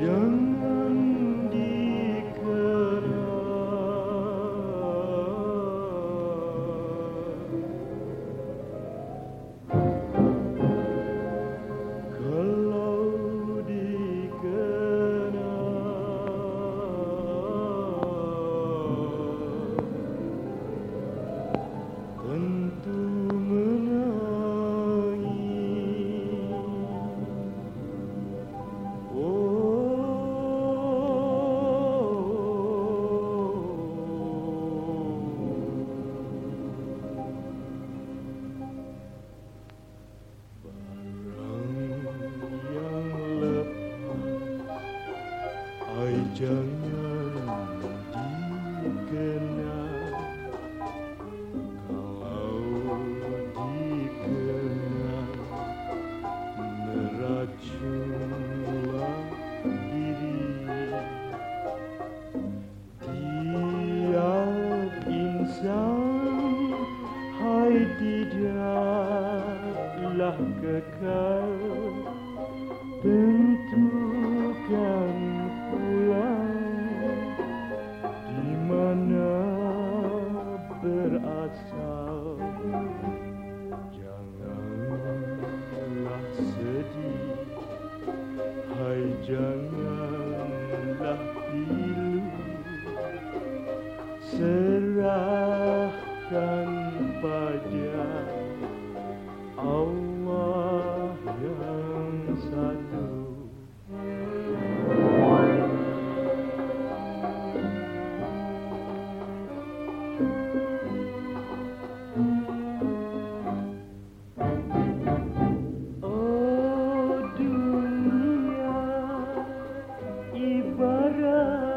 Yeah. jangan dikenal kalau dikenal meracunlah diri tiap insan hai kekal tentukan Janganlah sedih Hai janganlah pilu Sedih bara